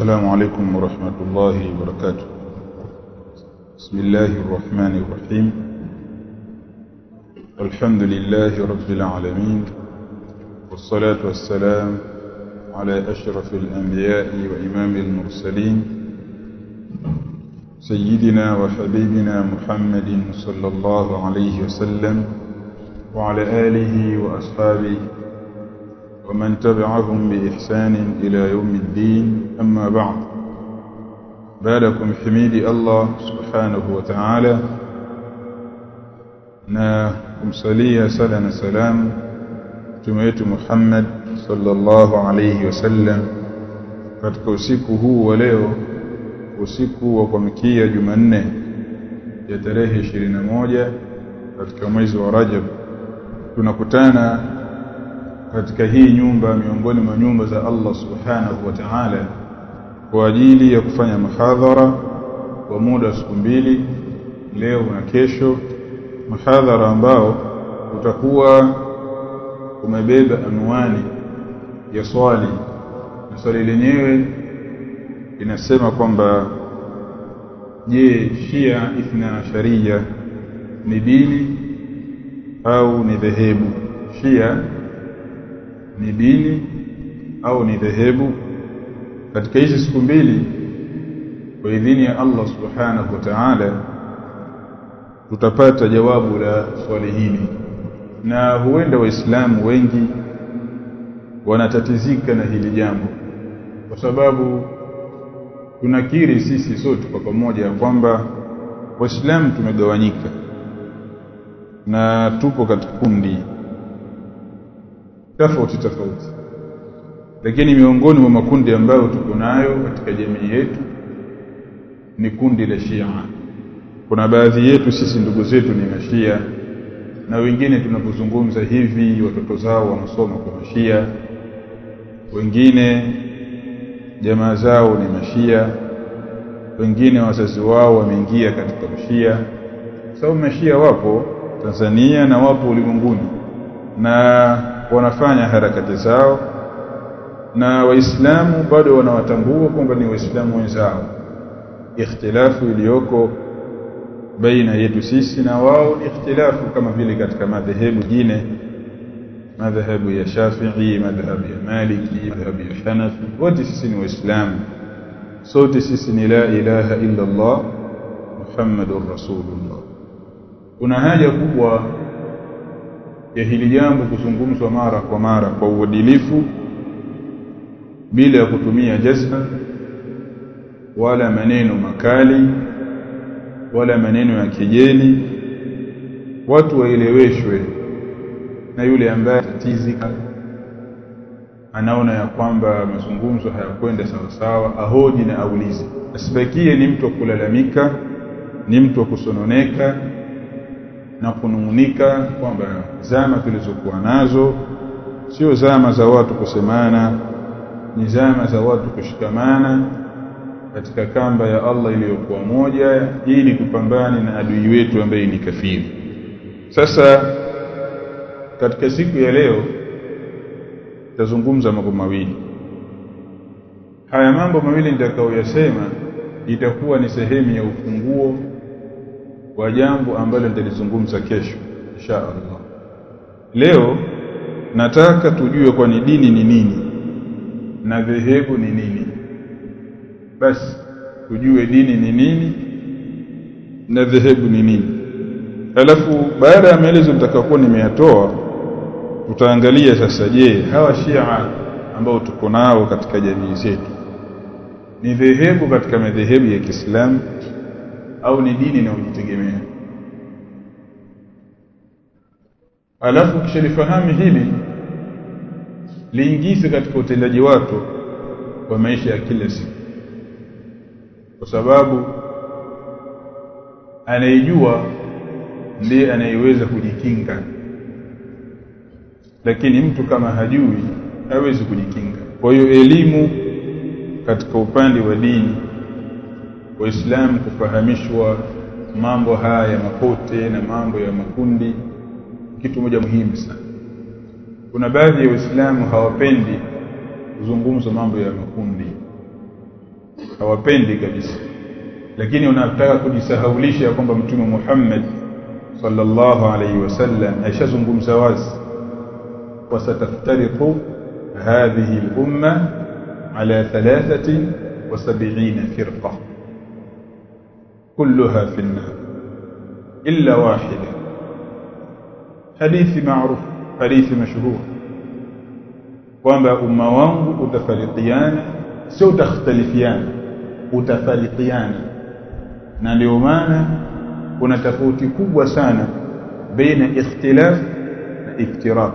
السلام عليكم ورحمة الله وبركاته. بسم الله الرحمن الرحيم. الحمد لله رب العالمين والصلاة والسلام على أشرف الأنبياء وإمام المرسلين سيدنا وحبيبنا محمد صلى الله عليه وسلم وعلى آله وأصحابه ومن تبعهم بإحسان إلى يوم الدين أما بعد. بالكم حميد الله سبحانه وتعالى. ناكم صلي سلام سلام. تميت محمد صلى الله عليه وسلم. فتكوسيكه وليه وسيكه وقمكية جمانة يتريه شرين موجة فتكميز ورجب. تنكتانا katika hii nyumba miongoni mwa nyumba za Allah subhanahu wa ta'ala kwa ajili ya kufanya mahadhara kwa muda wa siku mbili leo na kesho mahadhara ambao utakuwa umebeba anwani ya swali. Na swali lenyewe inasema kwamba je Shia Ithna Asharia ni dini au ni dhehebu? Shia ni dini au ni dhehebu. Katika hizi siku mbili kwa idhini ya Allah subhanahu wa ta'ala tutapata jawabu la swali hili. Na huenda waislamu wengi wanatatizika na hili jambo. Kwa sababu tunakiri sisi sote kwa pamoja ya kwamba waislamu tumegawanyika. Na tupo katika kundi tofauti tofauti. Lakini miongoni mwa makundi ambayo tuko nayo katika jamii yetu ni kundi la Shia. Kuna baadhi yetu sisi ndugu zetu ni mashia na wengine tunapozungumza hivi watoto zao wanasoma kwa mashia. Wengine jamaa zao ni mashia. Wengine wazazi wao wameingia katika mashia. Sababu mashia wapo Tanzania na wapo ulimwenguni. Na wanafanya harakati zao na waislamu bado wanawatambua kwamba ni waislamu wenzao. Ikhtilafu iliyoko baina yetu sisi na wao ni ikhtilafu kama vile katika madhehebu jine madhehebu ya Shafi'i madhehebu ya Maliki madhehebu ya Hanafi. Wote sisi ni waislamu. Sote sisi ni la ilaha illa Allah Muhammadur Rasulullah. Kuna haja kubwa ya hili jambo kuzungumzwa mara kwa mara kwa uadilifu bila ya kutumia jazba wala maneno makali wala maneno ya kejeli. Watu waeleweshwe na yule ambaye tatizika anaona ya kwamba mazungumzo hayakwenda sawasawa sawa ahoji na aulize. Asibakie ni mtu wa kulalamika ni mtu wa kusononeka na kunung'unika kwamba zama tulizokuwa nazo sio zama za watu kusemana ni zama za watu kushikamana katika kamba ya Allah iliyokuwa moja ili tupambane na adui wetu ambaye ni kafiri. Sasa katika siku ya leo tazungumza mambo mawili. Haya mambo mawili nitakayoyasema itakuwa ni sehemu ya ufunguo wa jambo ambalo nitalizungumza kesho insha Allah. Leo nataka tujue kwa ni dini ni nini na dhehebu ni nini. Basi tujue dini ni nini na dhehebu ni nini. Alafu baada ya maelezo nitakayokuwa nimeyatoa tutaangalia sasa je hawa Shia ambao tuko nao katika jamii zetu ni dhehebu katika madhehebu ya Kiislamu au ni dini inayojitegemea alafu kishalifahamu hili liingize katika utendaji wako wa maisha ya kila siku. Kwa sababu anayejua ndiye anayeweza kujikinga. Lakini mtu kama hajui hawezi kujikinga. Kwa hiyo elimu katika upande wa dini waislamu kufahamishwa mambo haya ya mapote na mambo ya makundi kitu moja muhimu sana kuna baadhi ya waislamu hawapendi kuzungumza mambo ya makundi hawapendi kabisa lakini unataka kujisahaulisha kwamba mtume Muhammad sallallahu alayhi wasallam aishazungumza wazi wasataftariqu hadhihi al-umma ala 73 firqa كلها في النار إلا واحدة. حديث معروف حديث مشهور. وما أم وانغ أتفلقيان سو تختلفيان أتفلقيان ناليومانا كنا تفوتي كوة سانة بين اختلاف افتراق.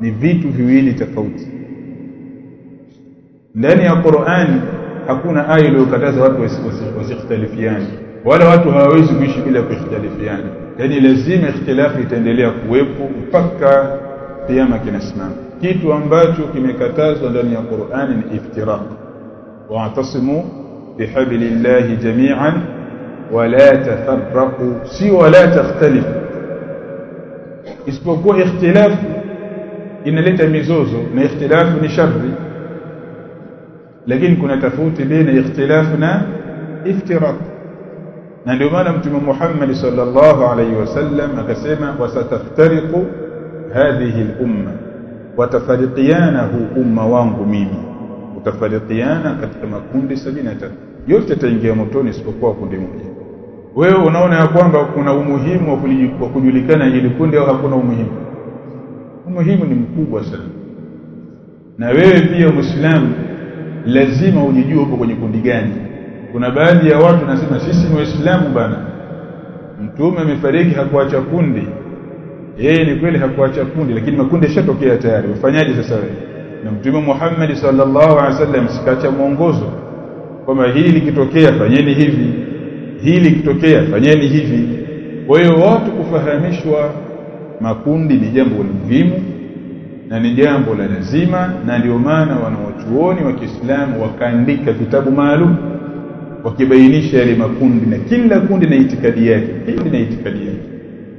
نفيتو هويني تفوتي لن يا قرآن hakuna aya iliyokataza watu wasikhtalifiane wala watu hawawezi kuishi bila kuikhtalifiana yani lazima ikhtilafu itaendelea kuwepo mpaka kiyama kinasimama. Kitu ambacho kimekatazwa ndani ya Qur'ani ni iftiraq wa'tasimu bihablillahi jami'an wala tafarraqu si wala takhtalifu. Isipokuwa ikhtilafu inaleta mizozo na ikhtilafu ni shari lakini kuna tofauti baina ikhtilafu na iftiraq. Na ndio maana mtume Muhammad sallallahu alaihi wasallam akasema wasataftariqu hadhihi al-umma watafariqiana hu umma wangu mimi. Utafariqiana katika makundi 73 yote yataingia motoni isipokuwa kundi moja. Wewe unaona ya kwamba kuna umuhimu wa kujulikana ili kundi au hakuna umuhimu? Umuhimu ni mkubwa sana. Na wewe pia muislamu lazima ujijue upo kwenye kundi gani. Kuna baadhi ya watu nasema sisi ni waislamu bana. Mtume amefariki hakuacha kundi. Yeye ni kweli hakuacha kundi lakini makundi yashatokea tayari. Ufanyaje sasa wewe? Na mtume Muhammad sallallahu alaihi wasallam sikacha mwongozo. Kwamba hili likitokea fanyeni hivi. Hili likitokea fanyeni hivi. Kwa hiyo watu kufahamishwa makundi ni jambo muhimu na ni jambo la lazima na ndio maana wanawachuoni wa Kiislamu wakaandika vitabu maalum wakibainisha yale makundi na kila kundi na itikadi yake hili na itikadi yake.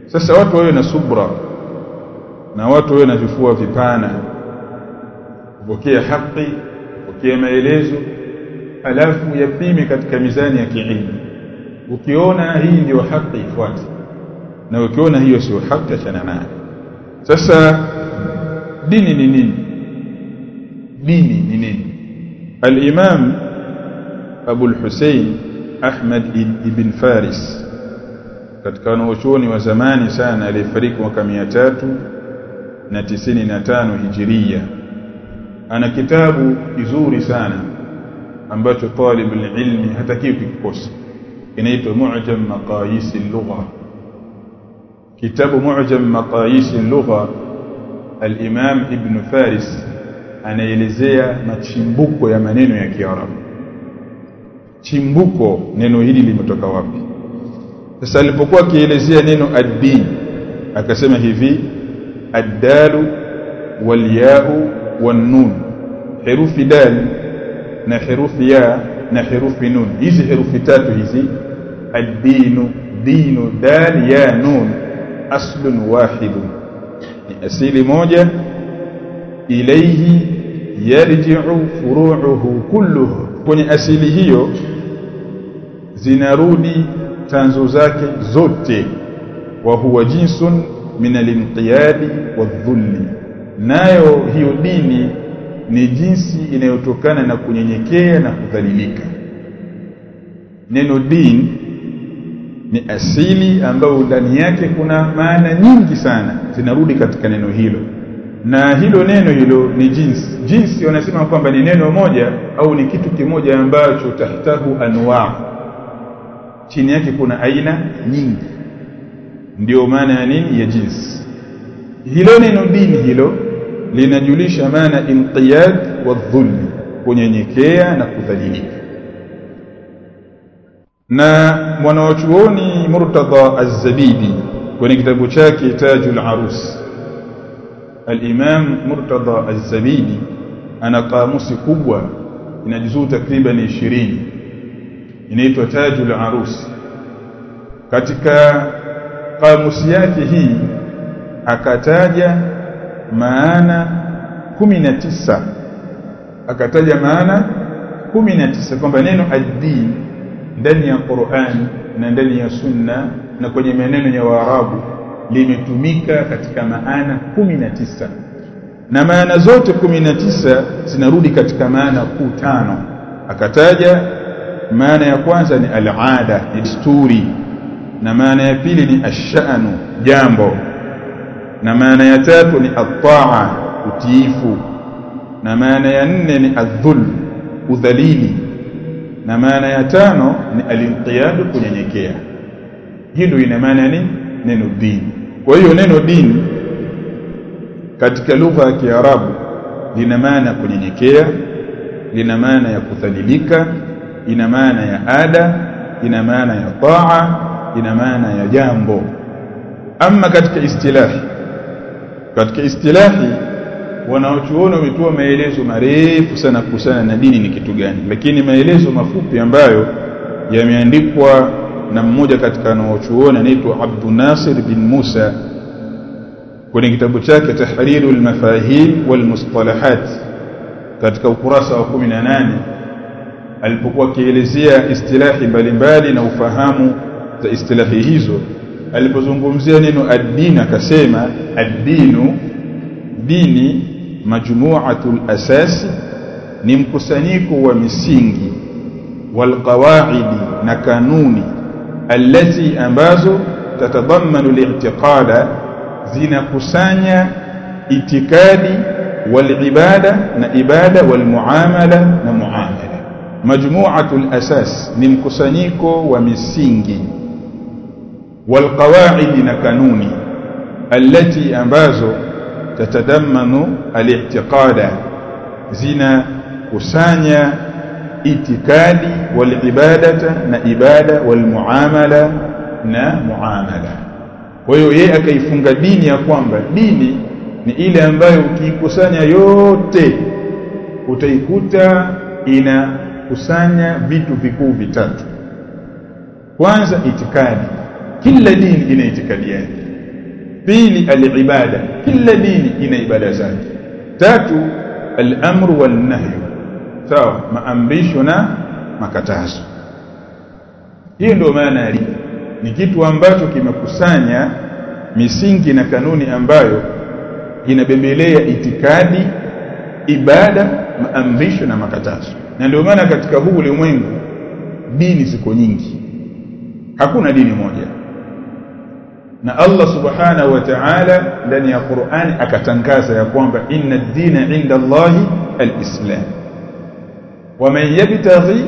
Sasa watu wawe na subra na watu wawe na vifua vipana kupokea haki kupokea maelezo alafu yapime katika mizani ya kiilmu. Ukiona hii ndio haki ifuate. Na ukiona hiyo sio haki achana nayo. Sasa dini ni nini dini ni nini al-imam Abu al-Hussein Ahmad ibn Faris katika wanachuoni wa zamani sana aliyefariki mwaka 395 hijiria ana kitabu kizuri sana ambacho talib ilmi hatakiwi kukikosa inaitwa Mu'jam Maqayis al-Lugha kitabu Mu'jam Maqayis al-Lugha al-Imam Ibn Faris anaelezea machimbuko ya maneno ya Kiarabu. Chimbuko neno hili limetoka wapi? Sasa alipokuwa akielezea neno ad-din akasema hivi ad-dalu wal-ya'u wan-nun. Herufi dal na herufi ya na herufi nun. Hizi herufi tatu hizi ad-dinu dinu dal ya nun aslun wahidun asili moja ilayhi yarji'u furu'uhu kulluhu. Kwenye asili hiyo zinarudi tanzo zake zote. Wa huwa jinsun min al-inqiyadi wadh-dhulli nayo hiyo dini ni jinsi inayotokana na kunyenyekea na kudhalilika. Neno din ni asili ambayo ndani yake kuna maana nyingi sana zinarudi katika neno hilo. Na hilo neno hilo ni jinsi. Jinsi wanasema kwamba ni neno moja au ni kitu kimoja ambacho tahtahu anwa. Chini yake kuna aina nyingi. Ndio maana ya nini? Ya jinsi. Hilo neno dini hilo linajulisha maana inqiyad wa kunyenyekea na kudhalilika na mwanawachuoni Murtada Az-Zabidi kwenye kitabu chake Tajul Arus Al-Imam Murtada Az-Zabidi ana kamusi kubwa ina juzuu takriban 20 inaitwa Tajul Arus. Katika kamusi yake hii akataja maana 19 akataja maana kumi na tisa kwamba neno ad-din ndani ya Qur'an na ndani ya Sunna na kwenye maneno ya Waarabu limetumika katika maana kumi na tisa. Na maana zote kumi na tisa zinarudi katika maana kuu tano. Akataja maana ya kwanza ni al-ada ni desturi. Na maana ya pili ni ashanu jambo. Na maana ya tatu ni at-ta'a utiifu. Na maana ya nne ni adh-dhul udhalili na maana ya tano ni al-inqiyad kunyenyekea. Hilo ina maana ni neno dini kwa hiyo neno dini katika lugha ya Kiarabu lina maana kunyenyekea lina maana ya kudhalilika ina maana ya ada ina maana ya taa ina maana ya jambo. Ama katika istilahi katika istilahi wanaochuona wametoa maelezo marefu sana kuhusiana na dini ni kitu gani. Lakini maelezo mafupi ambayo yameandikwa na mmoja katika wanaochuona anaitwa Abdul Nasir bin Musa kwenye kitabu chake Tahrirul Mafahim wal Mustalahat katika ukurasa wa 18 alipokuwa akielezea istilahi mbalimbali na ufahamu za istilahi hizo alipozungumzia neno ad-din akasema ad-dinu dini majmu'atul asas ni mkusanyiko wa misingi wal qawaidi na kanuni allati ambazo tatadammanu li'tiqada zinakusanya itikadi wal ibada na ibada wal muamala na muamala. Majmu'atul asas ni mkusanyiko wa misingi wal qawaid na kanuni allati ambazo tatadammanu al-i'tiqada zina kusanya itikadi wal ibadata na ibada wal muamala na muamala. Kwa hiyo yeye akaifunga dini ya kwamba dini ni ile ambayo ukiikusanya yote utaikuta inakusanya vitu vikuu vitatu. Kwanza itikadi. Kila dini ina itikadi yake pili alibada. Kila dini ina ibada zake. Tatu al-amru sawa maamrisho na makatazo. Hiyo ndio maana ya dini. Ni kitu ambacho kimekusanya misingi na kanuni ambayo inabembelea itikadi ibada maamrisho na makatazo. Na ndio maana katika huu ulimwengu dini ziko nyingi. Hakuna dini moja na Allah subhanahu wa ta'ala ndani ya Qur'ani akatangaza ya kwamba inna dina inda Allahi al-Islam. Waman yabtaghi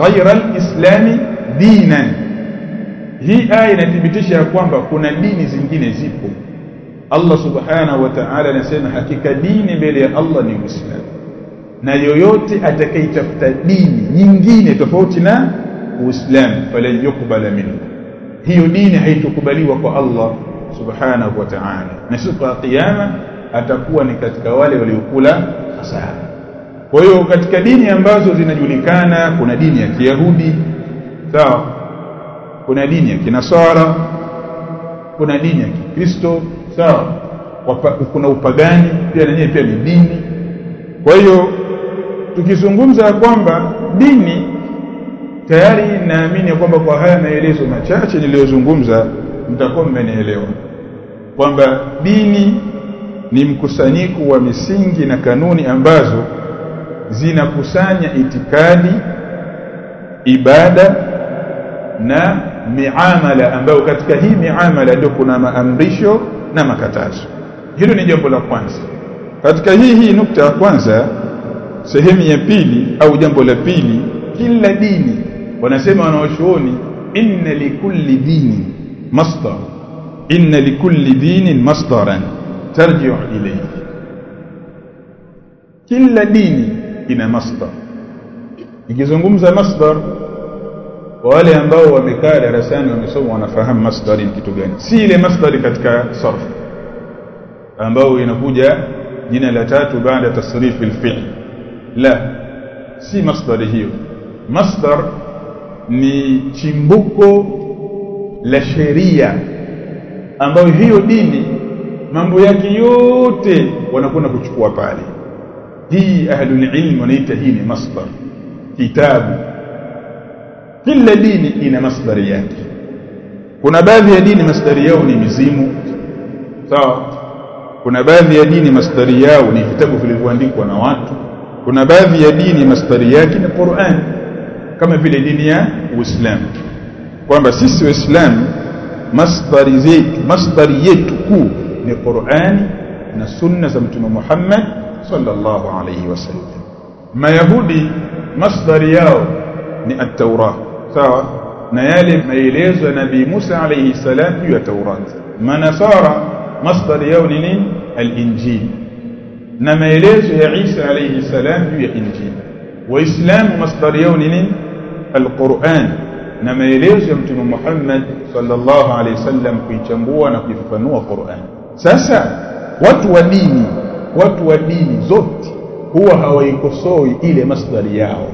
ghayra al-Islam dinan. Hii aya inathibitisha ya kwamba kuna dini zingine zipo. Allah subhanahu wa ta'ala anasema hakika dini mbele ya Allah ni Uislamu. Na yoyote atakayetafuta dini nyingine tofauti na Uislamu falayukbala minhu hiyo dini haitokubaliwa kwa Allah subhanahu wa ta'ala. Na siku ya kiyama atakuwa ni katika wale waliokula hasara kwa hiyo katika dini ambazo zinajulikana kuna dini ya Kiyahudi sawa? Kuna dini ya Kinasara kuna dini ya Kikristo sawa? Kuna upagani pia nenyewe pia ni dini. Kwa hiyo tukizungumza kwamba dini tayari naamini kwamba kwa haya maelezo machache niliyozungumza mtakuwa mmenielewa. Kwamba dini ni mkusanyiko wa misingi na kanuni ambazo zinakusanya itikadi ibada na miamala ambayo katika hii miamala ndio kuna maamrisho na makatazo. Hilo ni jambo la kwanza. Katika hii hii nukta ya kwanza sehemu ya pili au jambo la pili kila dini wanasema wanaoshuoni inna likulli dini masdar inna likulli dinin masdaran tarji'u ilayhi. Kila dini ina masdar ikizungumza masdar wale ambao wamekaa darasani wamesoma wanafahamu masdar ni kitu gani. Si ile masdar katika sarf ambao inakuja jina la tatu baada tasrif alfi'l. La si masdar hiyo. Masdar ni chimbuko la sheria ambayo hiyo dini mambo yake yote wanakwenda kuchukua pale. Hii ahlul ilm wanaita hii ni masdar kitabu. Kila dini ina masdari yake. Kuna baadhi ya dini masdari yao ni mizimu sawa. Kuna baadhi ya dini masdari yao ni vitabu vilivyoandikwa na watu. Kuna baadhi ya dini masdari yake ni Qur'an kama vile dini ya Uislamu kwamba sisi waislamu masdari zetu masdari yetu kuu ni Qur'ani na sunna za mtume Muhammad sallallahu alayhi wasallam mayahudi masdari yao ni at-Taurah sawa na yale maelezo ya nabii Musa alayhi salam juu ya Taurat manasara masdari yao ni nini al-Injil na maelezo ya Isa alayhi salam juu ya Injil waislamu masdari yao ni nini al-Qur'an na maelezo ya mtume Muhammad sallallahu alayhi wasallam kuichambua na kuifafanua Qur'an. Sasa watu wa dini watu wa dini zote huwa hawaikosoi ile masdari yao.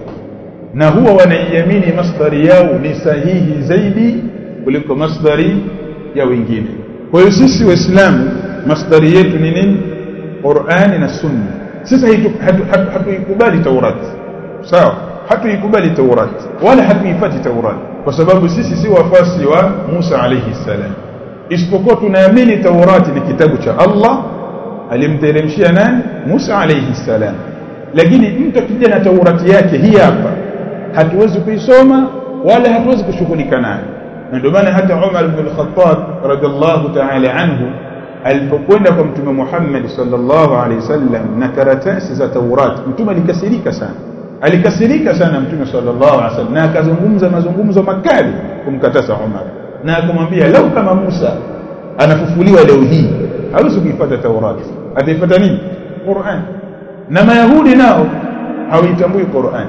Na huwa wanaiamini masdari yao ni sahihi zaidi kuliko masdari ya wengine. Kwa hiyo sisi waislamu masdari yetu ni nini? Qur'ani na Sunna. Sisi hatuikubali hatu, hatu Taurati sawa hatuikubali Taurati wala hatuifati Taurati kwa sababu sisi si wafasi wa Musa alayhi salam isipokuwa tunaamini Taurati ni kitabu cha Allah alimteremshia nani Musa alayhi salam lakini mtu akija na Taurati yake hii hapa hatuwezi kuisoma wala hatuwezi kushughulika nayo na ndio maana hata Umar ibn al-Khattab radhiallahu ta'ala anhu alipokwenda kwa mtume Muhammad sallallahu alaihi wasallam na karatasi za Taurat mtume alikasirika sana alikasirika sana mtume sallallahu alaihi wasallam na akazungumza mazungumzo makali kumkataza Umar na akamwambia lau kama Musa anafufuliwa leo hii hawezi kuifuata Taurati ataipata nini? Qur'an. Na mayahudi nao hawaitambui Qur'an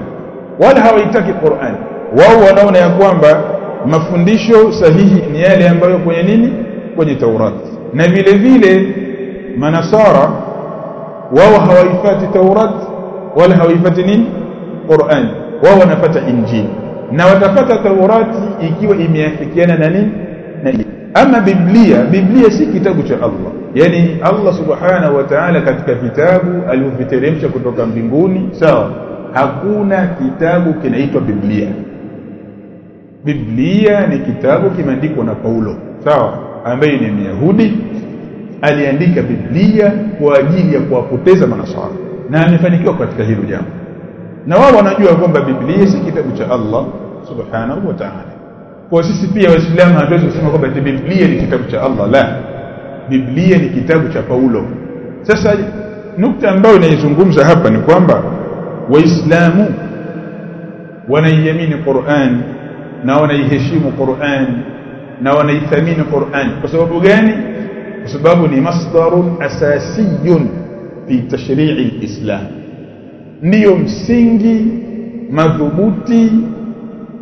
wala hawaitaki Qur'an. Wao wanaona ya kwamba mafundisho sahihi ni yale ambayo kwenye nini? Kwenye Taurati na vile vile manasara wao hawaifati Taurati wala hawaifati nini Qur'an. Wao wanapata Injili. Na watapata Taurati ikiwa imeafikiana na nini? Na ama Biblia Biblia si kitabu cha Allah. Yani Allah subhanahu wa ta'ala katika kitabu alivyoviteremsha kutoka mbinguni sawa hakuna kitabu kinaitwa Biblia. Biblia ni kitabu kimeandikwa na Paulo sawa ambaye ni Myahudi. Aliandika Biblia kwa ajili ya kuwapoteza manasara na amefanikiwa katika hilo jambo na wao wanajua kwamba Biblia si kitabu cha Allah subhanahu wa ta'ala. Kwa sisi pia waislamu hatuwezi kusema kwamba Biblia ni kitabu cha Allah la. Biblia ni kitabu cha Paulo. Sasa nukta ambayo inaizungumza hapa ni kwamba waislamu wanaiamini Qur'an na wanaiheshimu Qur'an na wanaithamini Qur'an. Kwa sababu gani? Kwa sababu ni masdarun asasiyun fi tashri'i al-islam ndiyo msingi madhubuti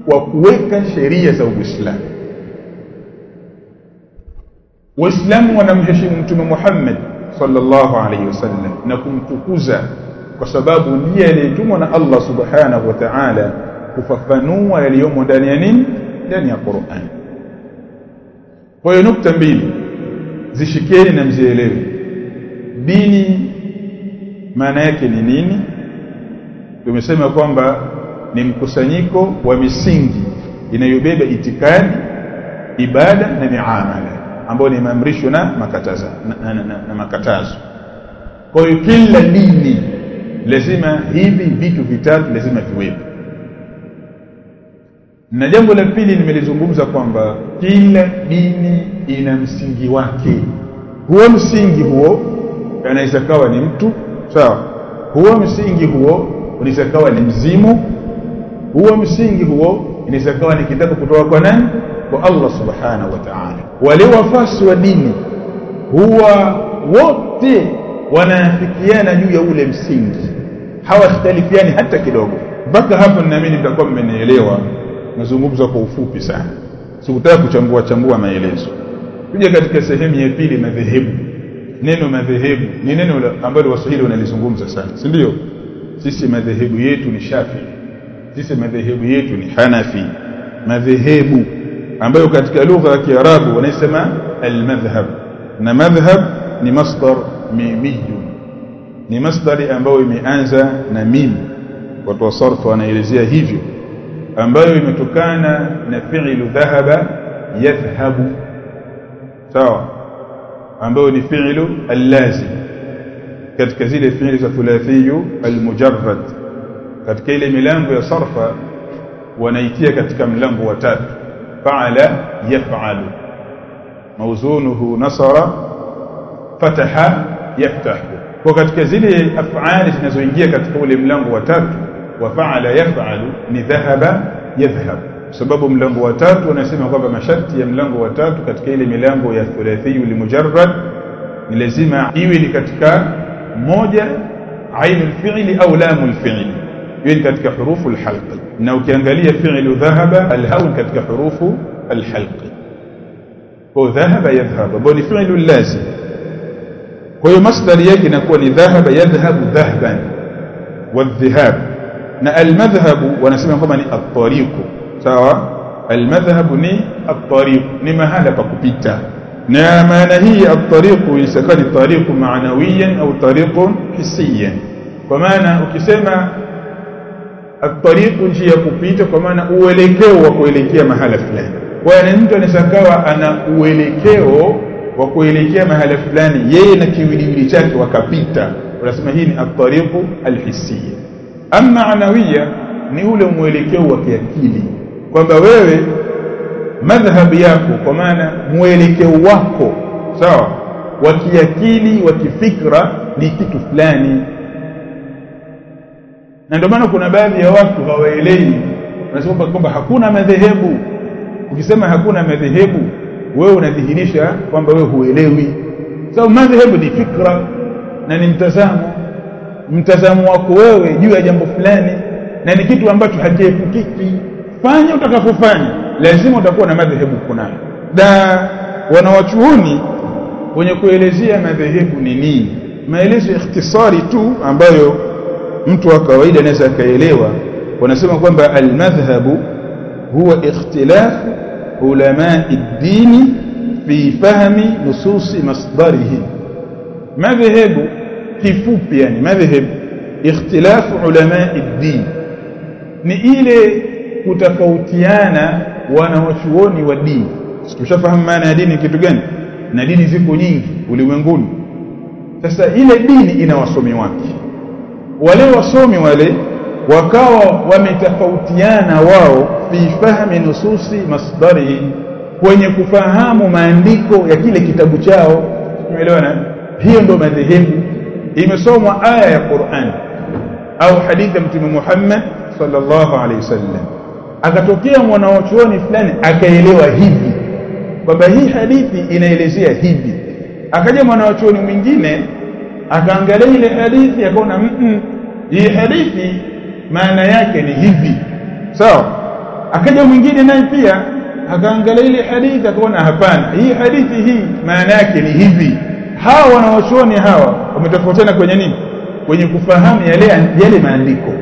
wa kuweka sheria za Uislamu. Waislamu wanamheshimu Mtume Muhammad sallallahu alaihi wasallam na kumtukuza kwa sababu ndiye aliyetumwa na Allah subhanahu wa ta'ala kufafanua yaliyomo ndani ya nini? Ndani ya Qur'an. Kwa hiyo nukta mbili zishikeni na mzielewe. Dini maana yake ni nini tumesema kwamba ni mkusanyiko wa misingi inayobeba itikadi ibada na miamala ambayo ni maamrisho na makatazo na, na, na, na makatazo. Kwa hiyo kila dini lazima hivi vitu vitatu lazima viwepo. Na jambo la pili nimelizungumza kwamba kila dini ina msingi wake. Huo msingi huo anaweza kawa ni mtu sawa. Huo msingi huo unaweza kawa ni mzimu huo msingi huo inaweza kawa ni kitabu kutoka kwa nani? Kwa Allah subhanahu wa ta'ala. Wale wafasi wa dini huwa wote wanaafikiana juu ya ule msingi. Hawastalifiani hata kidogo. Mpaka hapo ninaamini mtakuwa mmenielewa. Nazungumza kwa ufupi sana. Sikutaka kuchambua chambua maelezo. Kuja katika sehemu ya pili madhehebu. Neno madhehebu ni neno ambalo waswahili wanalizungumza sana si ndio sisi madhehebu yetu ni shafi sisi madhehebu yetu ni hanafi madhehebu ambayo katika lugha ya kiarabu wanaisema almadhhab na madhhab ni masdar mimiyu ni masdari ambayo imeanza na mim watu wa sarfu wanaelezea hivyo ambayo imetokana na fi'lu dhahaba yadhhabu sawa ambayo ni fi'lu allazim katika zile fiili za thulathiyu almujarrad katika ile milango ya sarfa wanaitia katika mlango wa tatu. Fa'ala yaf'alu mawzunuhu nasara fataha yaftahu. Kwa katika zile af'ali zinazoingia katika ule mlango wa tatu wa fa'ala yaf'alu ni dhahaba yadhhab. Sababu mlango wa tatu wanasema kwamba masharti ya mlango wa tatu katika ile milango ya thulathiyu limujarrad ni lazima iwe ni katika moja ainu alfi'li au lamu alfi'li iwe ni katika hurufu alhalqi na ukiangalia fi'lu dhahaba alhawl katika hurufu alhalqi kwa dhahaba yadhhab ambao ni fi'lu lazim kwa hiyo masdari yake inakuwa ni dhahaba yadhhabu dhahban wadhhab na almadhhabu wanasema kwamba ni at-tariqu sawa almadhhabu ni at-tariq ni mahala pa kupita na maana hii at-tariqu isakali tariqu ma'nawiyan au tariqu hissiyan. Kwa maana ukisema at-tariqu njia kupita kwa maana uelekeo wa kuelekea mahala fulani. Kwa hiyo mtu anasakawa ana uelekeo wa kuelekea mahala fulani yeye na kiwiliwili chake wakapita. Unasema hii ni at-tariqu al-hissiya. Amma maanawiya ni ule mwelekeo wa kiakili. Kwamba wewe madhhabu yako kwa maana mwelekeo wako sawa wa kiakili wa kifikra ni kitu fulani. Na ndio maana kuna baadhi ya watu hawaelewi. Wanasema kwamba hakuna madhehebu. Ukisema hakuna madhehebu wewe unadhihirisha kwamba wewe huelewi. Sababu so, madhehebu ni fikra na ni mtazamo. Mtazamo wako wewe juu ya jambo fulani na ni kitu ambacho hakiepukiki. Fanya utakapofanya lazima utakuwa na madhehebu kunayo. Da wanawachuoni wenye kuelezea madhehebu ni nini? Maelezo ikhtisari tu ambayo mtu wa kawaida anaweza akaelewa. Wanasema kwamba almadhhabu huwa ikhtilafu ulama ad-dini fi fahmi nususi masdarihi. Madhehebu kifupi yani madhehebu ikhtilafu ulama ad-din ni ile kutofautiana wanawachuoni wa dini. Tushafahamu maana ya dini kitu gani? Na dini ziko nyingi ulimwenguni. Sasa ile dini ina wasomi wake. Wale wasomi wale wakawa wametofautiana wao fi fahmi nususi masdarihi kwenye kufahamu maandiko ya kile kitabu chao. Tumeelewana hiyo ndio madhehebu. Imesomwa aya ya Qur'an au hadithi ya mtume Muhammad sallallahu alaihi wasallam akatokea mwanachuoni fulani akaelewa hivi kwamba hii hadithi inaelezea hivi. Akaja mwanachuoni mwingine akaangalia ile hadithi akaona hii hadithi maana yake ni hivi. Sawa. So, akaja mwingine naye pia akaangalia ile hadithi akaona hapana hii hadithi hii maana yake ni hivi. Hawa wanawachuoni hawa wametofautiana kwenye nini? Kwenye kufahamu yale yale maandiko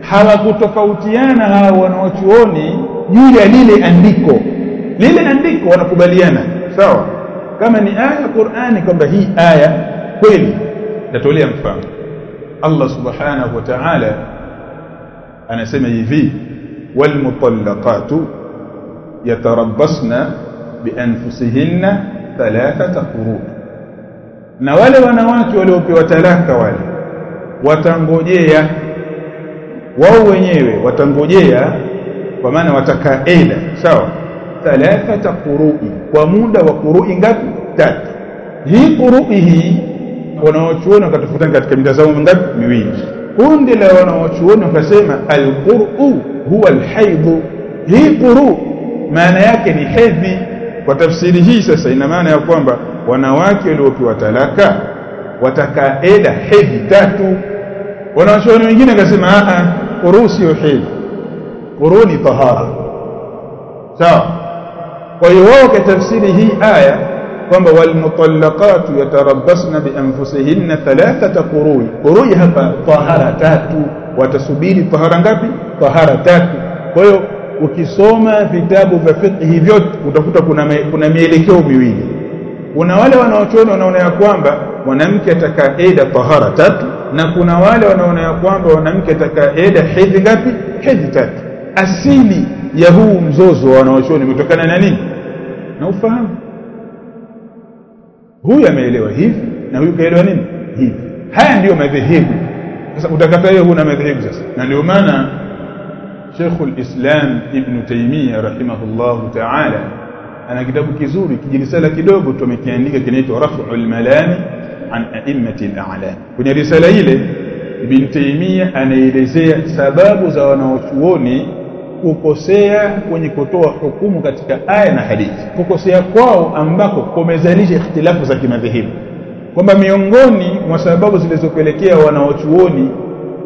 hawakutofautiana hawa wanaochuoni juu ya lile andiko. Lile andiko wanakubaliana. Sawa. Kama ni aya Qur'ani kwamba hii aya kweli natolea mfano. Allah subhanahu wa ta'ala anasema hivi walmutallaqatu yatarabbasna bianfusihinna thalathata qurun. Na wale wanawake waliopewa talaka wale watangojea wao wenyewe watangojea kwa maana watakaa sawa? Thalathata qurui. Kwa muda wa qurui ngapi? Tatu. Hii qurui hii wanawachuoni wakatofautiana katika mitazamo ngapi miwili. Kundi la wanawachuoni wakasema alquru huwa alhaidhu hii quru maana yake ni hedhi. Kwa tafsiri hii sasa ina maana ya kwamba wanawake waliopewa talaka watakaa eda hedhi tatu wanawachuoni wengine wakasema a quru urusi hedhi quru ni tahara. Sawa. Kwa hiyo wao katafsiri hii aya kwamba walmutallaqatu yatarabbasna bianfusihinna thalathata qurui qurui hapa tahara tatu. Watasubiri tahara ngapi? Tahara tatu. Kwa hiyo ukisoma vitabu vya fiqh vyote utakuta kuna kuna mielekeo miwili. Kuna wale wanaochona wanaona ya kwamba mwanamke atakaa eda tahara tatu na kuna wale wanaona ya kwamba wanamke atakaeda hedhi ngapi? Hedhi tatu. Asili ya huu mzozo wa wanawachuoni umetokana na nini? Na ufahamu. Huyu ameelewa hivi na huyu kaelewa nini? Hivi. Haya ndiyo madhehebu. Sasa utakataa hiyo huna madhehebu sasa. Na ndio maana Sheikhul Islam Ibn Taymiyyah rahimahullahu ta'ala ana kitabu kizuri kijilisala kidogo tumekiandika kinaitwa Raf'ul Malami an a'immati al-a'lam kwenye risala ile Ibn Taymiyyah anaelezea sababu za wanaochuoni kukosea kwenye kutoa hukumu katika aya na hadithi. Kukosea kwao ambako kumezalisha ikhtilafu za kimadhehebu. Kwamba miongoni mwa sababu zilizopelekea wanaochuoni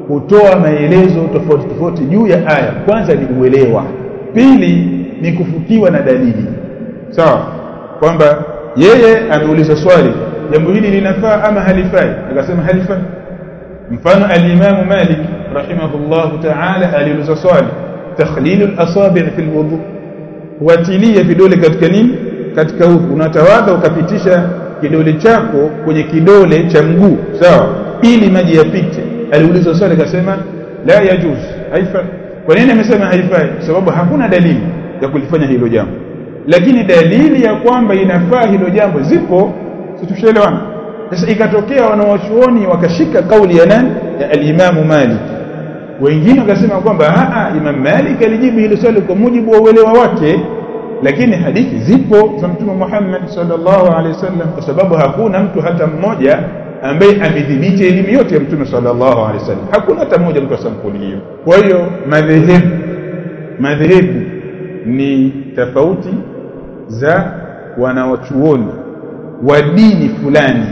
kutoa maelezo tofauti tofauti juu ya aya kwanza ni uelewa. Pili ni kufukiwa na dalili. Sawa? Kwamba yeye ameuliza swali jambo hili linafaa ama halifai? Akasema halifai. Mfano alimamu Malik rahimahullah ta'ala aliuliza swali takhlilul asabi' fi alwudu. Huatilia vidole katika nini? Katika udhu unatawadha ukapitisha kidole chako kwenye kidole cha mguu. Sawa. Ili maji yapite. Aliuliza swali akasema la yajuz. Haifa. Kwa nini amesema haifai sababu hakuna dalili ya kulifanya hilo jambo. Lakini dalili ya kwamba inafaa hilo jambo zipo situshaelewana sasa ikatokea wanawachuoni wakashika kauli ya nani? Ya alimamu Malik. Wengine wakasema kwamba a Imam Malik alijibu hilo swali kwa mujibu wa uelewa wake. Lakini hadithi zipo za Mtume Muhammad sallallahu alaihi wasallam kwa sababu hakuna mtu hata mmoja ambaye amedhibiti elimu yote ya Mtume sallallahu alaihi wasallam. Hakuna hata mmoja mtu wa sampuli hiyo. Kwa hiyo madhehebu madhehebu ni tofauti za wanawachuoni wa dini fulani.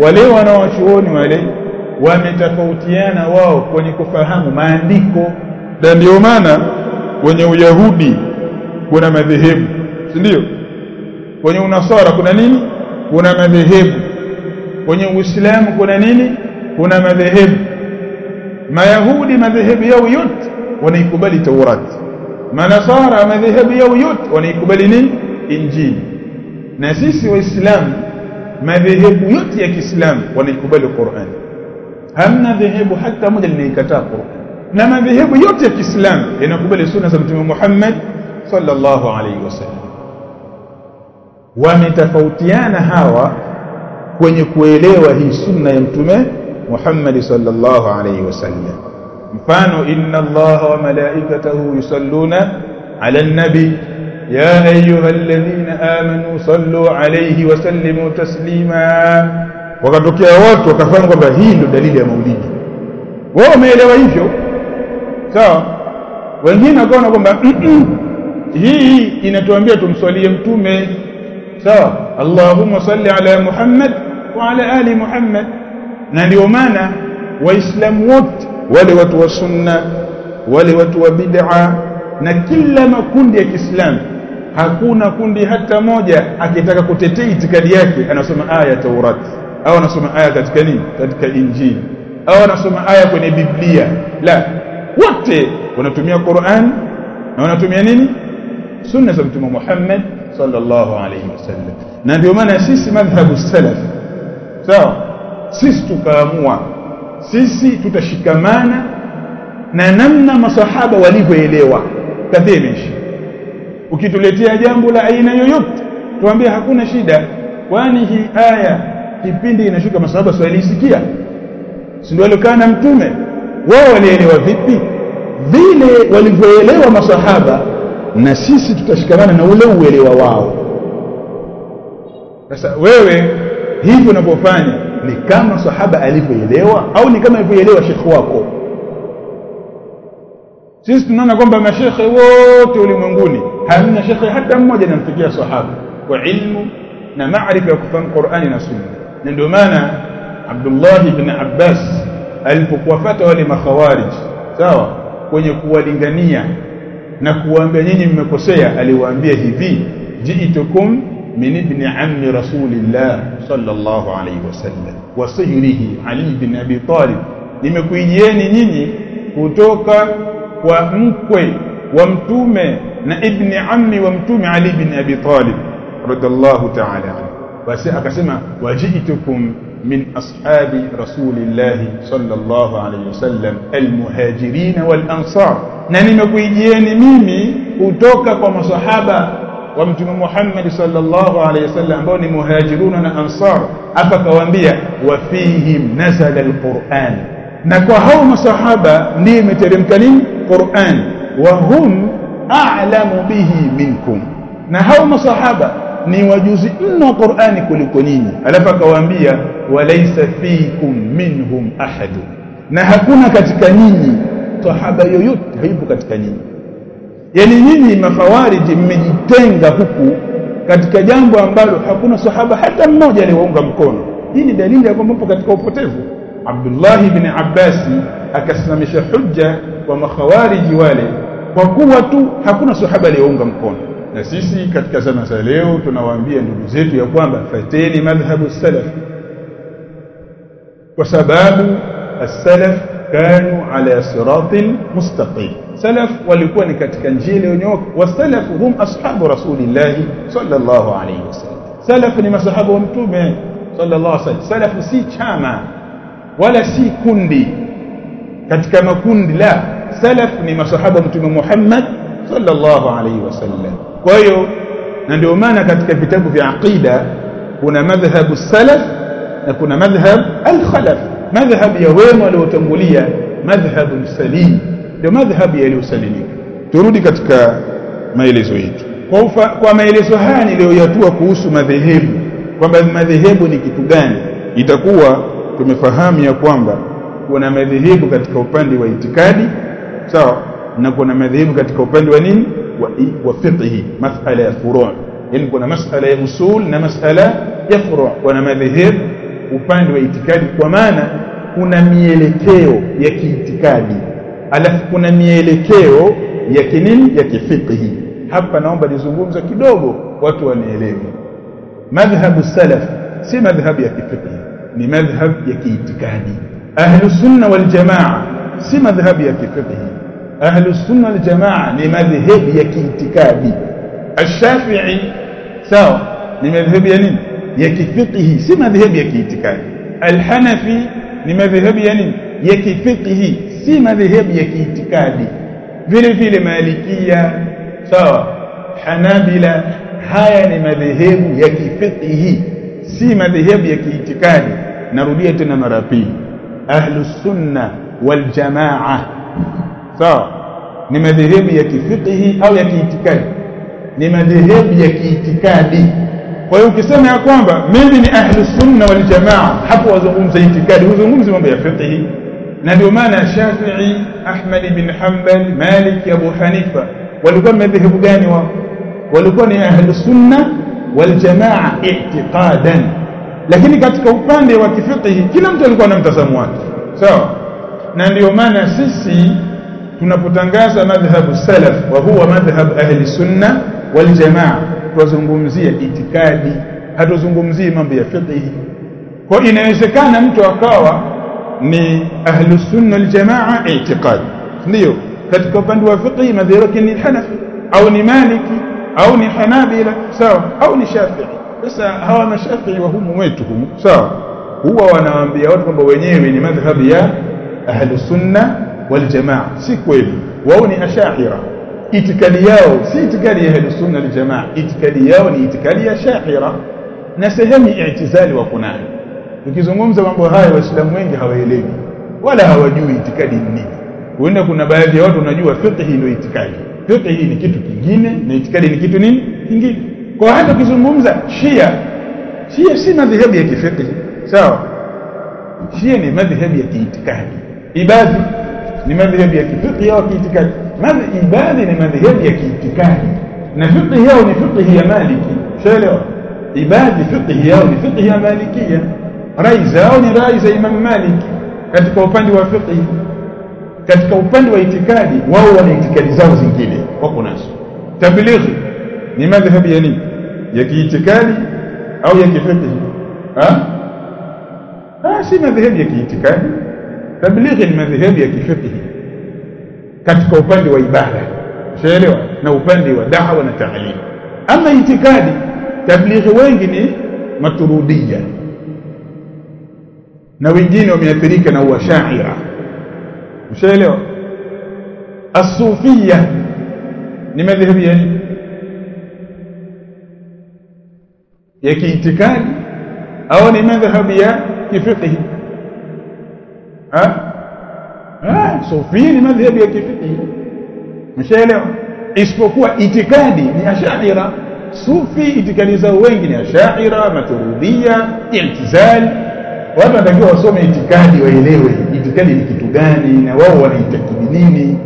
Wale wanaochuoni wale wametofautiana wao kwenye kufahamu maandiko. Na ndio maana kwenye uyahudi kuna madhehebu si ndio? Kwenye unasara kuna nini? Kuna madhehebu. Kwenye uislamu kuna nini? Kuna madhehebu. Mayahudi madhehebu yao yote wanaikubali taurati manasara madhehebu yao yote wanaikubali nini? Injili. Na sisi waislamu madhehebu yote ya Kiislamu wanaikubali Qur'an. Hamna dhehebu hata moja linaikataa Qur'an. Na madhehebu yote ya Kiislamu yanakubali sunna za Mtume Muhammad sallallahu alaihi wasallam wametofautiana hawa kwenye kuelewa hii sunna ya Mtume Muhammad sallallahu alaihi wasallam mfano inna Allah wa malaikatahu yusalluna ala an-nabi يا أيها الذين آمنوا صلوا عليه وسلموا تسليما wakatokea watu wakafahamu kwamba hii ndio dalili ya maulidi wao wameelewa hivyo sawa wengine wakaona kwamba hii inatuambia tumswalie mtume sawa Allahumma salli ala Muhammad wa ala ali Muhammad na ndio maana waislamu wote wale watu wa sunna wale watu wa bid'a na kila makundi ya Kiislamu hakuna kundi hata moja akitaka kutetea itikadi yake. Anasoma aya ya Taurati au anasoma aya katika nini? Katika Injili. Au anasoma aya kwenye Biblia. La. Wote wanatumia Qur'an na wanatumia nini? Sunna za Mtume Muhammad sallallahu alayhi wasallam na ndio maana sisi madhhabu salaf sawa sisi tukaamua sisi tutashikamana na namna masahaba walivyoelewa. Kadhia imeisha ukituletea jambo la aina yoyote tuambie hakuna shida. Kwani hii aya kipindi inashuka masahaba swalisikia si ndio alikana na mtume? Wao walielewa vipi? Vile walivyoelewa masahaba na sisi tutashikamana na ule uelewa wao. Sasa wewe hivi unavyofanya ni kama sahaba alivyoelewa au ni kama alivyoelewa shekhi wako sisi tunaona kwamba mashekhe wote ulimwenguni hamna shekhe hata mmoja anamfikia sahaba. Kwa ilmu na maarifa ya kufahamu Qur'ani na Sunna. Na ndio maana Abdullah ibn Abbas alipokuwafata wale makhawarij sawa kwenye kuwalingania na kuwaambia nyinyi mmekosea aliwaambia hivi jiitukum min ibn ammi rasulillah sallallahu alayhi wasallam wa sihrihi ali ibn abi talib. Nimekuijieni nyinyi kutoka kwa mkwe wa mtume na ibni ammi wa mtume Ali bin Abi Talib radallahu ta'ala anhu basi akasema wajitukum من أصحاب رسول الله صلى الله عليه وسلم المهاجرين والأنصار na nimekuijieni mimi kutoka kwa masahaba wa mtume Muhammad sallallahu alaihi wasallam ambao ni muhajiruna na ansar hapa kawaambia wa fihim nazala alquran na kwa hao masahaba ndiyo imeteremka nini Qur'an wa hum a'lamu bihi minkum. Na hao masahaba ni wajuzi mno Qur'ani kuliko nyinyi alafu akawaambia walaysa fikum minhum ahadu. Na hakuna katika nyinyi sahaba yoyote hayupo katika nyinyi yani nyinyi mafawariji mmejitenga huku katika jambo ambalo hakuna sahaba hata mmoja aliwaunga mkono. Hii ni dalili ya kwamba mpo katika upotevu. Abdullah ibn Abbas akasimamisha hujja kwa makhawariji wale kwa kuwa tu hakuna sahaba aliyounga mkono. Na sisi katika zama za leo tunawaambia ndugu zetu ya kwamba fateni madhhabu salaf kwa sababu as-salaf kanu ala siratin mustaqim. Salaf walikuwa ni katika njia iliyonyooka. Wasalafu hum ashabu rasulillahi sallallahu alayhi wasallam salaf ni masahaba wa mtume sallallahu alayhi wasallam salaf si chama wala si kundi. Katika makundi la salaf ni masahaba mtume Muhammad sallallahu alaihi wasallam kwa hiyo na ndio maana katika vitabu vya aqida kuna madhhabu salaf na kuna madhhab al-khalaf. Madhhab ya wema waliotangulia madhhab salim ndio madhhab yaliyosalimika. Turudi katika maelezo yetu. Kwa ufa, kwa maelezo haya niliyoyatua kuhusu madhehebu kwamba madhehebu ni kitu gani itakuwa tumefahamu ya kwamba kuna madhehebu katika upande wa itikadi sawa? Na kuna madhehebu katika upande wa nini? Wa, wa fiqhi masala ya furu' yani kuna masala ya usul na masala ya furu' kuna madhehebu upande wa itikadi kwa maana kuna mielekeo ya kiitikadi. Alafu kuna mielekeo ya kinini? Ya kifiqhi. Hapa naomba nizungumze kidogo watu wanielewe. Madhhabu salaf si madhhabu ya kifiqhi ni madhhabu ya kiitikadi. Ahlu sunna wal jamaa si madhhabu ya kifiqh. Ahlu sunna wal jamaa ni madhhabu ya kiitikadi. Ash-shafi'i sawa ni madhhabu ya nini? Ya kifiqh. Si madhhabu ya kiitikadi. Al-hanafi ni madhhabu ya nini? Ya kifiqh. Si madhehebu ya kiitikadi. Vile vile malikia sawa hanabila haya ni madhehebu ya kifiqhi si madhehebu ya kiitikadi. Narudia tena mara pili. Ahlus sunna wal jamaa sawa ni madhehebu ya kifiqhi au ya kiitikadi? Ni madhehebu ya kiitikadi. Kwa hiyo ukisema ya kwamba mimi ni ahlu sunna wal jamaa hapo wazungumza itikadi huzungumzi mambo ya fiqhi na ndio maana Shafi'i, Ahmad bin Hanbal, Malik, Abu Hanifa walikuwa madhehebu gani wao? Walikuwa ni ahlu sunna wal jamaa lakini katika upande wa kifiqhi kila mtu alikuwa na mtazamo wake, sawa. Na ndio maana sisi tunapotangaza madhhabu salaf wa huwa madhhab ahli sunna wal jamaa, tuzungumzie itikadi, hatuzungumzii mambo ya fiqh. Kwa inawezekana mtu akawa ni ahli sunna wal jamaa itikad ndio katika upande wa fiqh madhhabu ni hanafi au ni maliki au ni hanabila sawa au ni shafi'i. Sasa hawa mashafi'i wa humu wetu humu sawa huwa wanawaambia watu kwamba wenyewe ni madhhabu ya ahlu sunna wal jamaa. Si kweli. Wao ni ashaira. Itikadi yao si itikadi ya ahlu sunna wal jamaa. Itikadi yao ni itikadi ya shaira na sehemu ya i'tizali wa nayo. Ukizungumza mambo haya waislamu wengi hawaelewi. Wala hawajui itikadi ni nini. Huenda kuna baadhi ya watu wanajua fiqhi ndio itikadi. Fiqh ni kitu kingine na itikadi ni kitu nini? Kingine. Kwa hata ukizungumza shia. Shia si madhehebu ya kifiqh sawa. Shia ni madhehebu ya kiitikadi ibadhi ni madhehebu ya kifiqhi au kiitikadi? Ibadi ni madhehebu ya kiitikadi. Na fiqhi yao ni fiqhi ya maliki. Shaelewa ibadi fiqhi yao ni fiqhi ya malikia. Rai zao ni rai za Imam Malik. Katika upande wa fiqhi katika upande wa itikadi wao wana itikadi zao zingine. Wako nazo. Tablighi ni madhhabi ya nini? Ya kiitikadi au ya kifiqhi? Ha? Ah si madhhabi ya kiitikadi tablighi ni madhhabi ya kifiqh katika upande wa ibada ushaelewa? Na upande wa da'wa na ta'lim. Ama itikadi tablighi wengi ni maturudia na wengine wameathirika na uashaira. Ushaelewa? Asufia ni madhehebu ya ya kiitikadi au ni madhhabu ya kifiqhi ha? Ah sufia ni madhhabi ya kifiqhi mshaelewa isipokuwa itikadi ni ashaira. Sufi itikadi zao wengi ni ashaira maturudia i'tizal. Watu wanatakiwa wasome itikadi waelewe itikadi ni kitu gani na wao wanaitakidi nini.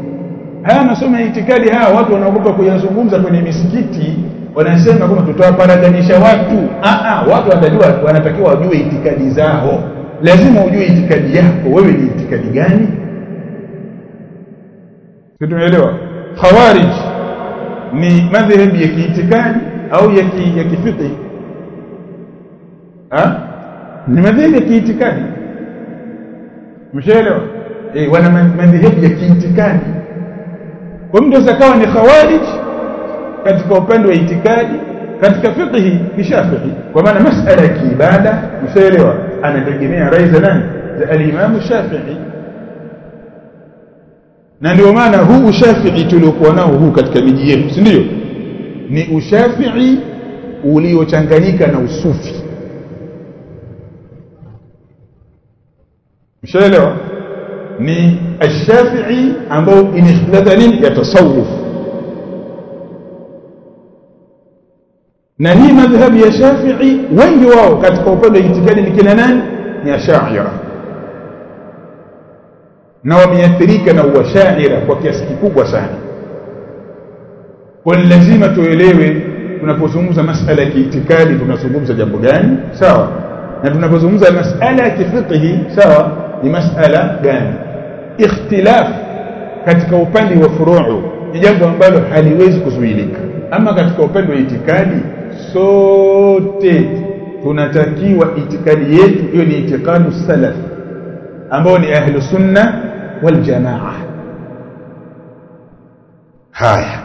Haya masomo ya itikadi haya watu wanaogopa kuyazungumza kwenye misikiti wanasema kama tutawaparaganisha watu. Ah watu wanatakiwa wanatakiwa wajue itikadi zao lazima ujue itikadi yako. Wewe ni itikadi gani? Tumeelewa khawarij ni madhehebu ya kiitikadi au ya ki, ya kifiti ha? Ni madhehebu ya kiitikadi. Mshaelewa eh wana madhehebu ya kiitikadi. Kwa mtu zakawa ni khawarij katika upande wa itikadi katika fiqhi ni shafi'i kwa maana masala ya kiibada mshaelewa anategemea rai za nani za alimamu Shafi'i na ndio maana huu ushafi'i tuliokuwa nao huu katika miji yetu si ndio? Ni ushafi'i uliochanganyika na usufi. Mshaelewa ni ashafi'i ambao ni nini? Ya tasawuf. Na hii madhhabu ya Shafi'i wengi wao katika upande wa itikadi ni kina nani? Ni Ash'ariyah na wameathirika na uashaira kwa kiasi kikubwa sana. Kwa lazima tuelewe tunapozungumza masala ya kiitikadi tunazungumza jambo gani? Sawa. Na tunapozungumza masala ya kifiqhi sawa ni masala gani? Ikhtilaf katika upande wa furuu ni jambo ambalo haliwezi kuzuilika. Ama katika upande wa itikadi sote tunatakiwa itikadi yetu hiyo ni itikadu salaf ambao ni ahlu sunna wal jamaa. Haya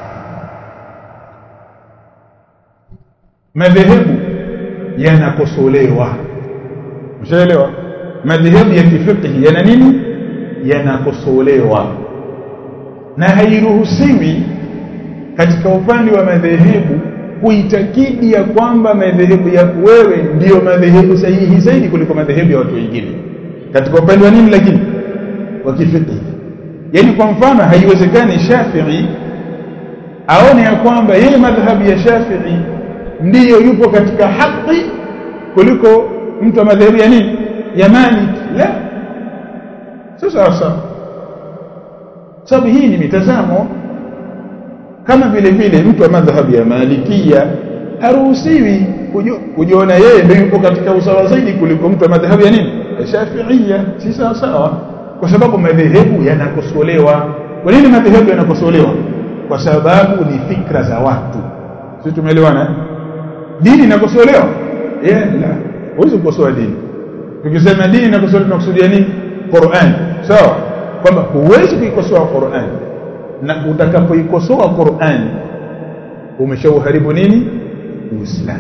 madhehebu yanakosolewa. Mshaelewa? Madhehebu ya kifiqhi yana nini? Yanakosolewa. Na hairuhusiwi katika upande wa madhehebu kuitakidi ya kwamba madhehebu ya wewe ndiyo madhehebu sahihi zaidi kuliko madhehebu ya watu wengine. Katika upande wa nini lakini? Wa kifiqhi yani kwa mfano haiwezekani Shafi'i aone ya kwamba yeye madhhabu ya Shafi'i ndiyo yupo katika haki kuliko mtu wa madhehebu ya nini? Ya Maliki la. Sasa sasa sababu hii ni mitazamo kama vile vile mtu wa madhhabu ya Malikia haruhusiwi kujiona yeye ndio yuko katika usawa zaidi kuliko mtu wa madhhabu ya nini? Shafi'ia si sawa sawa. Kwa sababu madhehebu yanakosolewa. Kwa nini madhehebu yanakosolewa? Kwa sababu ni fikra za watu. Sisi tumeelewana? Dini inakosolewa? Eh la. Huwezi kukosoa dini. Tukisema dini inakosolewa tunakusudia nini? Qur'an. Sawa. Kwamba huwezi kuikosoa Qur'an na utakapoikosoa Qur'an umeshauharibu nini? Uislamu.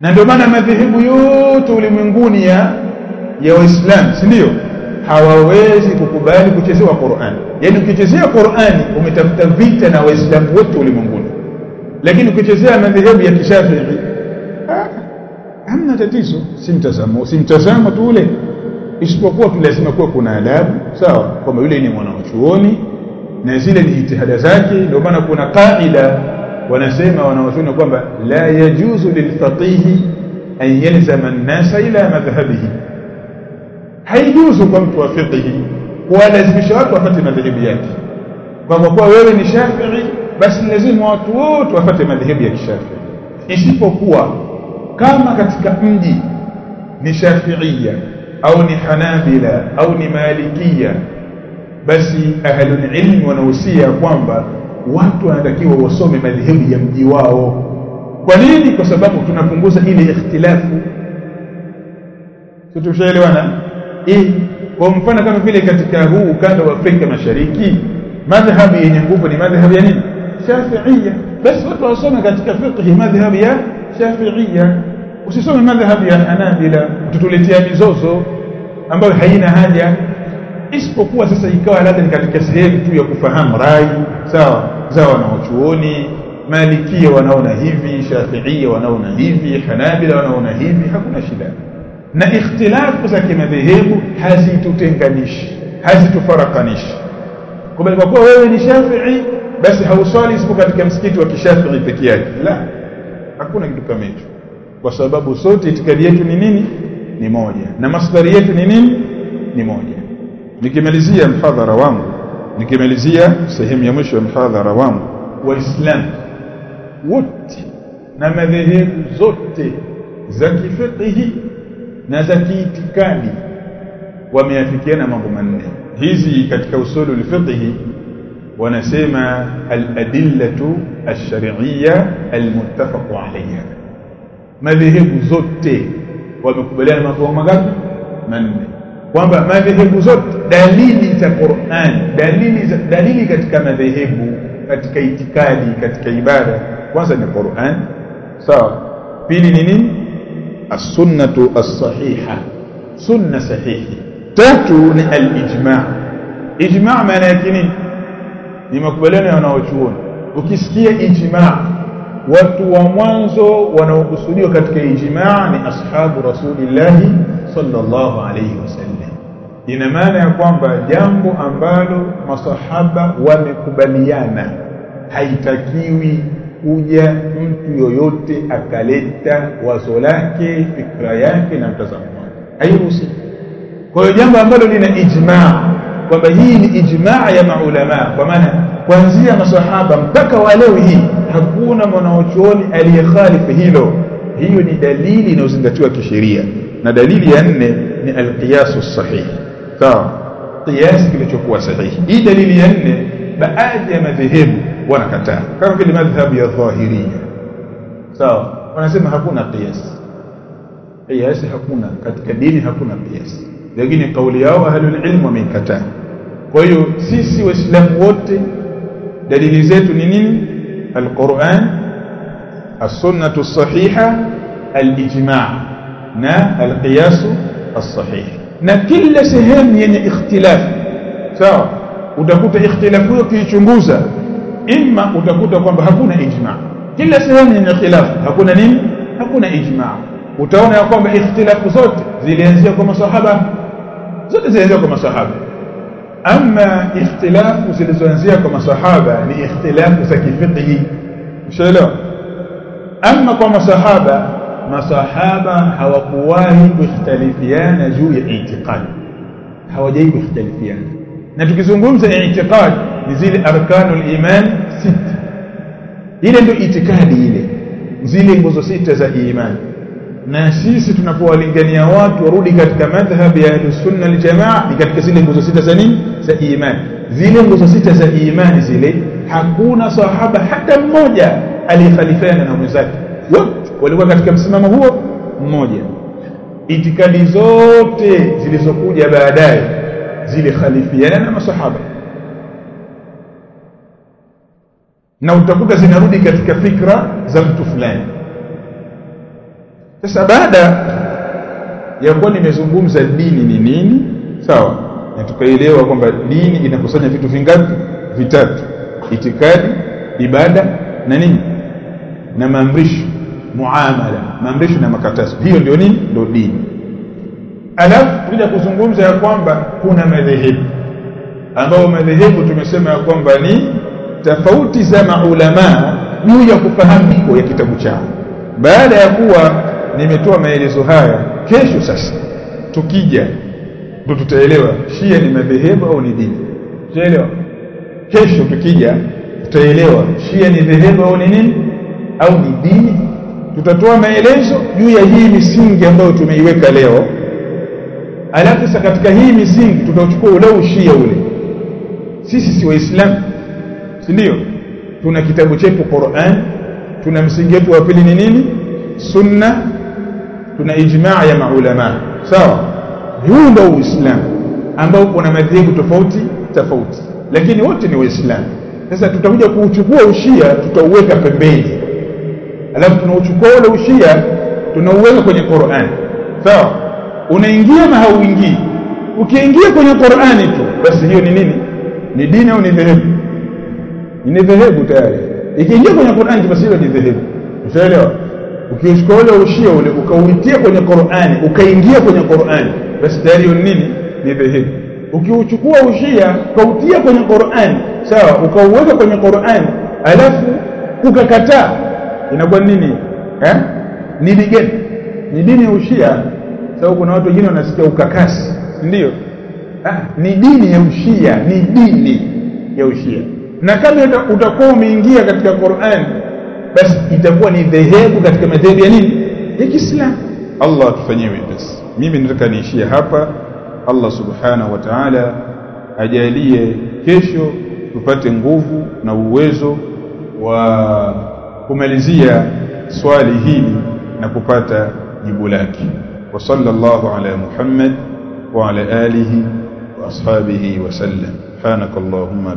Na ndio maana madhehebu yote ulimwenguni ya ya Waislamu si ndio? Hawawezi kukubali kuchezewa Qur'an. Yaani ukichezea Qur'an umetafuta vita na Waislamu wote ulimwenguni. Lakini ukichezea madhehebu ya Kishafii hamna tatizo. Si mtazamo si mtazamo tu ule isipokuwa tu lazima kuwe kuna adabu sawa kwamba yule ni mwanachuoni na zile ni jitihada zake. Ndio maana kuna kaida wanasema wanawachuoni kwamba la yajuzu lilfaqihi an yalzama an-nasa ila madhhabihi. Haijuzu kwa mtu wa fiqhi kuwalazimisha watu wafate madhehebu yake. Kwa kuwa wewe ni Shafi'i basi lazima watu wote wafate madhehebu ya Kishafi'i. Isipokuwa kama katika mji ni Shafi'ia au ni Hanabila au ni Malikia basi ahlul ilmi wanahusia kwamba watu wanatakiwa wasome madhehebu ya mji wao. Kwa nini? Kwa sababu tunapunguza ile ikhtilafu. Tutushaelewana eh kwa mfano kama vile katika huu ukanda wa Afrika Mashariki madhhabu yenye nguvu ni madhhabu ya nini? Shafi'ia basi watu wasome katika fiqh madhhabu ya Shafi'ia usisome madhhabu ya Hanabila tutuletea mizozo ambayo haina haja. Isipokuwa sasa ikawa labda ni katika sehemu tu ya kufahamu rai sawa za wanaochuoni malikia wanaona hivi shafiia wanaona hivi hanabila wanaona hivi hakuna shida. Na ikhtilafu za kimadhehebu hazitutenganishi hazitufarakanishi kwa kuwa wewe ni shafii basi hauswali isipo katika msikiti wa kishafii peke yake. La hakuna kitu kama hicho. Kwa sababu sote itikadi yetu ni nini ni moja na masdari yetu ni nini ni moja nikimalizia mhadhara wangu nikimalizia sehemu ya mwisho ya mhadhara wangu waislamu wote na madhehebu zote za kifiqhi na za kiitikadi wameafikiana mambo manne hizi katika usulu lfiqhi wanasema aladillatu almuttafaqu alayha madhehebu zote wamekubaliana mambo mangapi? Manne. Kwamba madhehebu zote dalili za Qur'an dalili za, dalili katika madhehebu katika itikadi katika ibada kwanza ni Qur'an. Sawa. Pili ni nini? As-sunnatu as-sahiha. Sunna sahihi. Tatu ni al-ijma' ijma' maana yake nini? Ni makubaliano ya wanaochuoni. Ukisikia ijma' watu wa mwanzo wanaokusudiwa katika ijmaa ni ashabu rasulillahi sallallahu alayhi wasallam. Ina maana ya kwamba jambo ambalo masahaba wamekubaliana haitakiwi kuja mtu yoyote akaleta wazo lake fikra yake na mtazamo wake. Hairuhusi. Kwa hiyo jambo ambalo lina ijmaa kwamba hii ni ijmaa ya maulamaa kwa maana kuanzia masahaba mpaka wa leo hii hakuna mwanaochuoni aliyekhalifu hilo. Hiyo ni dalili inayozingatiwa kisheria. Na dalili ya nne ni alqiyasu sahihi sawa? Kiasi kilichokuwa sahihi. Hii dalili ya nne baadhi ya madhehebu wanakataa. Kama vile madhhabu ya dhahiria sawa? Wanasema hakuna qiyas. Qiyas hakuna. Katika dini hakuna qiyas. Lakini kauli yao ahlul ilm wamekataa kwa hiyo sisi waislamu wote dalili zetu ni nini القرآن السنة الصحيحة الإجماع نا القياس الصحيح. نا كل سهم يعني اختلاف. سواء ودكوت اختلاف في شنجوزة إما ودكوت قام بهكون إجماع. كل سهم يعني اختلاف. هكون نين هكون إجماع. وتونا قام باختلاف زوت زي اللي الصحابة. زوت زي ينزل الصحابة. Ama ikhtilafu zilizoanzia kwa masahaba ni ikhtilafu za kifiqhi. Ushaelewa ama kwa masahaba masahaba hawakuwahi kuikhtalifiana juu ya itikadi hawajai kuikhtalifiana na tukizungumza itikadi ni zile arkanul iman sita. Ile ndio itikadi ile. Zile nguzo sita za imani na sisi tunapowalingania watu warudi katika madhhab ya sunna aljamaa ni katika zile nguzo sita za nini? Za imani zile nguzo sita za imani zile hakuna sahaba hata mmoja aliyekhalifiana na mwenzake. Walikuwa katika msimamo huo mmoja. Itikadi zote zilizokuja baadaye zilikhalifiana na masahaba. Na utakuta zinarudi katika fikra za mtu fulani sasa baada ya kuwa nimezungumza dini ni nini sawa na tukaelewa kwamba dini inakusanya vitu vingapi? Vitatu. Itikadi ibada na nini? Na maamrisho. Muamala. Maamrisho na makatazo. Hiyo ndio nini? Ndio dini. Alafu tuja kuzungumza ya kwamba kuna madhehebu. Ambao madhehebu tumesema ya kwamba ni tofauti za maulama juu ya kufahamu ya kitabu chao. Baada ya kuwa nimetoa maelezo haya. Kesho sasa tukija ndo tutaelewa shia ni madhehebu au ni dini. Tutaelewa. Kesho tukija tutaelewa shia ni dhehebu au ni nini au ni dini. Tutatoa maelezo juu ya hii misingi ambayo tumeiweka leo. Alafu sasa katika hii misingi tutachukua ule ushia ule. Sisi si waislamu si ndio? Tuna kitabu chetu Qur'an tuna msingi wetu wa pili ni nini? Sunna tuna ijmaa ya maulama. Sawa huu ndio uislamu ambao kuna madhehebu tofauti tofauti. Lakini wote ni waislamu. Sasa tutakuja kuuchukua ushia tutauweka pembeni. Alafu tunauchukua ule ushia tunauweka kwenye Qur'an. Sawa unaingia na hauingii. Ukiingia kwenye Qur'ani tu basi hiyo ni nini? Ni dini au ni dhehebu? Ni dhehebu tayari. Ikiingia kwenye Qur'ani basi hiyo ni dhehebu. Ushaelewa ukichukua ule ushia ule ukauitia kwenye Qur'ani ukaingia kwenye Qur'ani basi tayari nini? Ni dhehebu ukiuchukua ushia ukautia kwenye Qur'ani sawa ukauweka kwenye Qur'ani alafu ukakataa inakuwa nini? Eh ni digeni ni dini ya ushia sababu kuna watu wengine wanasikia ukakasi ndio? Ah, ni dini ya ushia ni dini ya ushia. Na kama utakuwa umeingia katika Qur'an basi itakuwa ni dhehebu katika madhehebu ya nini? Ya Kiislamu. Allah atufanyie wepesi. Mimi nataka niishie hapa. Allah subhanahu wa ta'ala ajalie kesho tupate nguvu na uwezo wa kumalizia swali hili na kupata jibu lake. Wa sallallahu ala Muhammad wa ala alihi wa ashabihi wa sallam. Subhanak allahumma